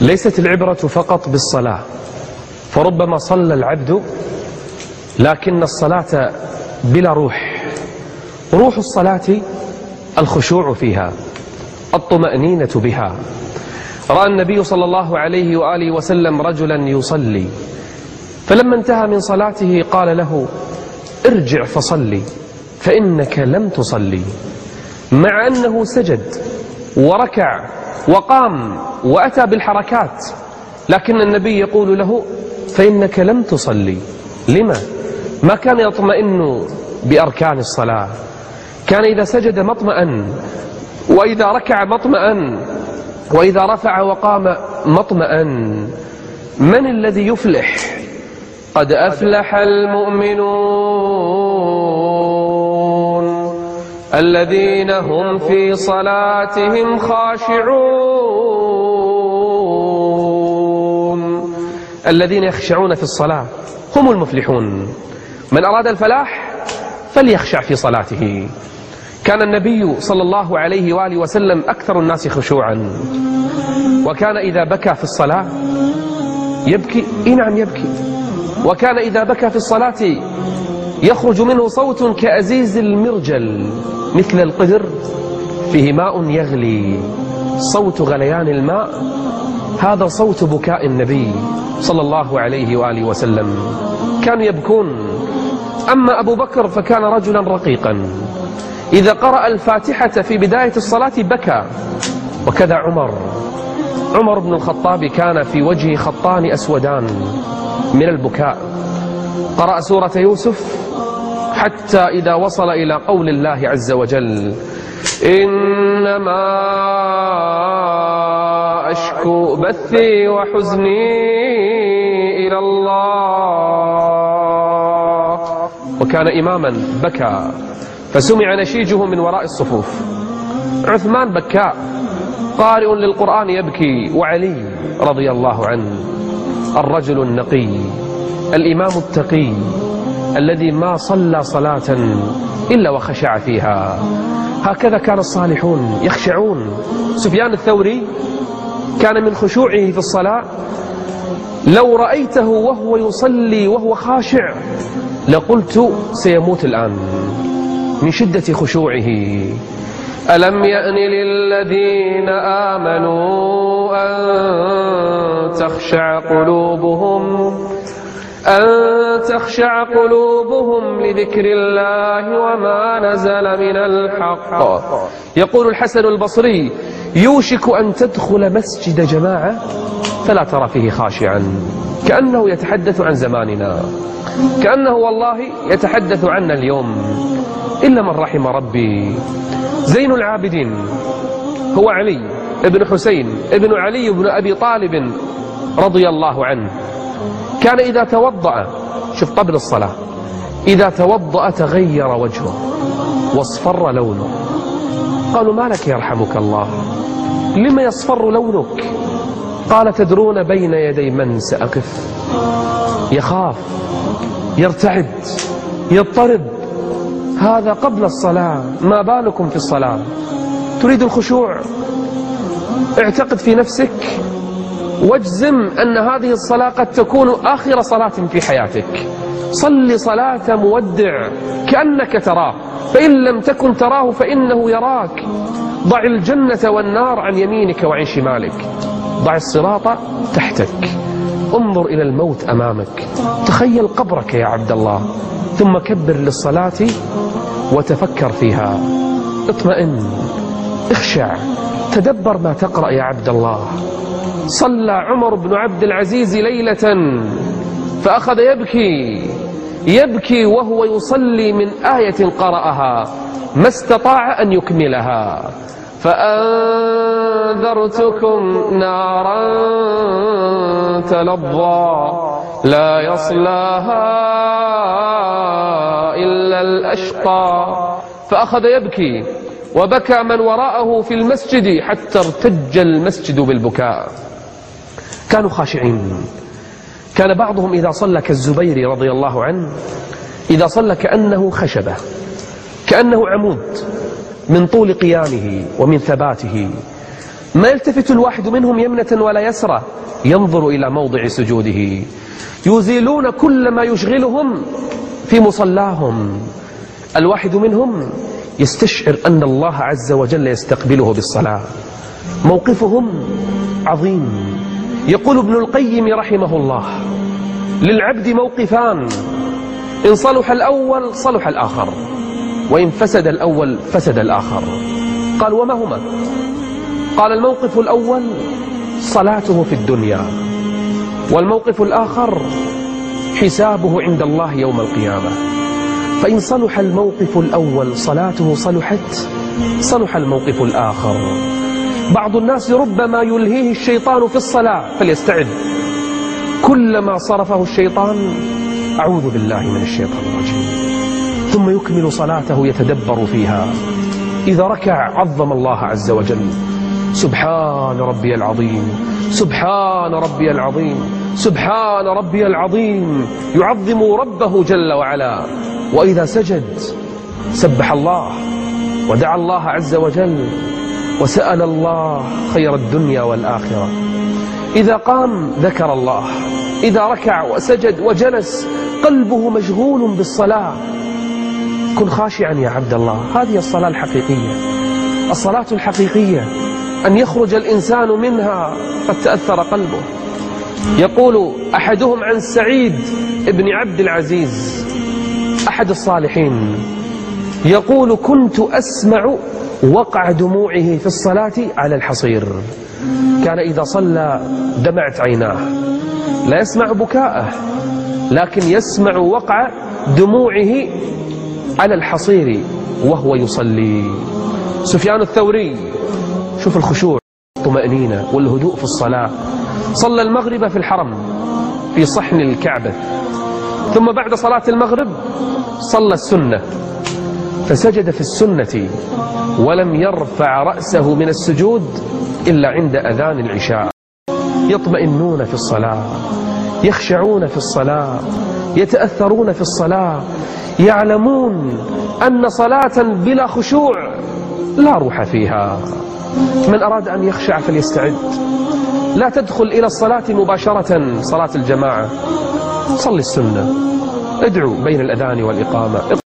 ليست العبرة فقط بالصلاة فربما صلى العبد لكن الصلاة بلا روح روح الصلاة الخشوع فيها الطمأنينة بها. رأى النبي صلى الله عليه وآله وسلم رجلا يصلي فلما انتهى من صلاته قال له ارجع فصلي فإنك لم تصلي مع أنه سجد وركع وقام وأتى بالحركات. لكن النبي يقول له فإنك لم تصلي. لما؟ ما كان يطمئن بأركان الصلاة. كان إذا سجد مطمئن وإذا ركع مطمئن وإذا رفع وقام مطمئن. من الذي يفلح؟ قد أفلح المؤمنون. الذين هم في صلاتهم خاشعون. الذين يخشعون في الصلاة هم المفلحون. من أراد الفلاح فليخشع في صلاته. كان النبي صلى الله عليه وآله وسلم أكثر الناس خشوعا. وكان إذا بكى في الصلاة يبكي إيه نعم يبكي. وكان إذا بكى في الصلاة يخرج منه صوت كأزيز المرجل مثل القدر فيه ماء يغلي. صوت غليان الماء هذا صوت بكاء النبي صلى الله عليه وآله وسلم. كانوا يبكون. أما أبو بكر فكان رجلا رقيقا. إذا قرأ الفاتحة في بداية الصلاة بكى وكذا عمر. عمر بن الخطاب كان في وجهه خطان أسودان من البكاء. قرأ سورة يوسف حتى إذا وصل إلى قول الله عز وجل. إنما أشكو بثي وحزني إلى الله. وكان إماما بكى فسمع نشيجه من وراء الصفوف. عثمان بكاء قارئ للقرآن يبكي وعلي رضي الله عنه الرجل النقي. الإمام التقي الذي ما صلى صلاة إلا وخشع فيها. هكذا كان الصالحون يخشعون. سفيان الثوري كان من خشوعه في الصلاة. لو رأيته وهو يصلي وهو خاشع لقلت سيموت الآن من شدة خشوعه. ألم يأن للذين آمنوا أن تخشع قلوبهم أن تخشع قلوبهم لذكر الله وما نزل من الحق. يقول الحسن البصري يوشك أن تدخل مسجد جماعة فلا ترى فيه خاشعا. كأنه يتحدث عن زماننا. كأنه والله يتحدث عنا اليوم. إلا من رحم ربي. زين العابدين هو علي ابن حسين ابن علي بن أبي طالب رضي الله عنه. كان إذا توضأ شوف قبل الصلاة إذا توضأ تغير وجهه واصفر لونه. قالوا ما لك يرحمك الله؟ لما يصفر لونك؟ قال تدرون بين يدي من سأقف؟ يخاف يرتعد يضطرب. هذا قبل الصلاة ما بالكم في الصلاة؟ تريد الخشوع؟ اعتقد في نفسك واجزم أن هذه الصلاة قد تكون آخر صلاة في حياتك. صل صلاة مودع كأنك تراه. فإن لم تكن تراه فإنه يراك. ضع الجنة والنار عن يمينك وعن شمالك. ضع الصراط تحتك. انظر إلى الموت أمامك. تخيل قبرك يا عبد الله. ثم كبر للصلاة وتفكر فيها. اطمئن اخشع تدبر ما تقرأ يا عبد الله. صلى عمر بن عبد العزيز ليلة فأخذ يبكي يبكي وهو يصلي من آية قرأها ما استطاع أن يكملها. فأنذرتكم نارا تلظى لا يصلاها إلا الأشقى. فأخذ يبكي وبكى من وراءه في المسجد حتى ارتج المسجد بالبكاء. كانوا خاشعين. كان بعضهم إذا صلى كالزبير رضي الله عنه إذا صلى كأنه خشبة كأنه عمود من طول قيامه ومن ثباته. ما يلتفت الواحد منهم يمنة ولا يسرى ينظر إلى موضع سجوده. يزيلون كل ما يشغلهم في مصلاهم. الواحد منهم يستشعر أن الله عز وجل يستقبله بالصلاة. موقفهم عظيم. يقول ابن القيم رحمه الله للعبد موقفان إن صلح الأول صلح الآخر وإن فسد الأول فسد الآخر. قال وما هما؟ قال الموقف الأول صلاته في الدنيا والموقف الآخر حسابه عند الله يوم القيامة. فإن صلح الموقف الأول صلاته صلحت صلح الموقف الآخر. بعض الناس ربما يلهيه الشيطان في الصلاة فليستعد كلما صرفه الشيطان أعوذ بالله من الشيطان الرجيم. ثم يكمل صلاته يتدبر فيها. إذا ركع عظم الله عز وجل. سبحان ربي العظيم. سبحان ربي العظيم. سبحان ربي العظيم. يعظم ربه جل وعلا. وإذا سجد سبح الله. ودعا الله عز وجل. وسأل الله خير الدنيا والآخرة. إذا قام ذكر الله إذا ركع وسجد وجلس قلبه مشغول بالصلاة. كن خاشعا يا عبد الله. هذه الصلاة الحقيقية. الصلاة الحقيقية أن يخرج الإنسان منها قد تأثر قلبه. يقول أحدهم عن سعيد ابن عبد العزيز أحد الصالحين يقول كنت أسمع وقع دموعه في الصلاة على الحصير. كان إذا صلى دمعت عيناه. لا يسمع بكاءه لكن يسمع وقع دموعه على الحصير وهو يصلي. سفيان الثوري شوف الخشوع الطمأنينة والهدوء في الصلاة. صلى المغرب في الحرم في صحن الكعبة. ثم بعد صلاة المغرب صلى السنة. فسجد في السنة ولم يرفع رأسه من السجود إلا عند أذان العشاء. يطمئنون في الصلاة يخشعون في الصلاة يتأثرون في الصلاة يعلمون أن صلاة بلا خشوع لا روح فيها. من أراد أن يخشع فليستعد. لا تدخل إلى الصلاة مباشرة صلاة الجماعة. صل السنة. ادعو بين الأذان والإقامة.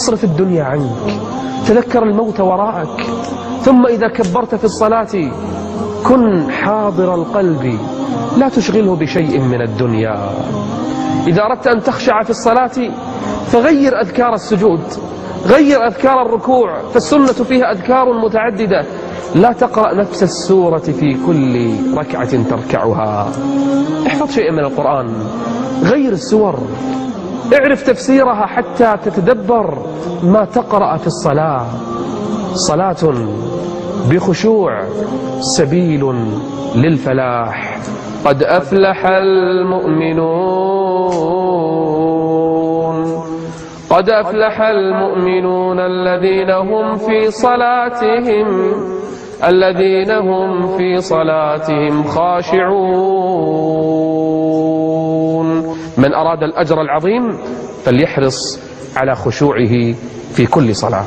اصرف الدنيا عنك. تذكر الموت وراءك. ثم إذا كبرت في الصلاة كن حاضر القلب. لا تشغله بشيء من الدنيا. إذا أردت أن تخشع في الصلاة فغير أذكار السجود. غير أذكار الركوع. فالسنة فيها أذكار متعددة. لا تقرأ نفس السورة في كل ركعة تركعها. احفظ شيئا من القرآن. غير السور. اعرف تفسيرها حتى تتدبر ما تقرأ في الصلاة. صلاة بخشوع سبيل للفلاح. قد أفلح المؤمنون. قد أفلح المؤمنون الذين هم في صلاتهم الذين هم في صلاتهم خاشعون. من أراد الأجر العظيم فليحرص على خشوعه في كل صلاة.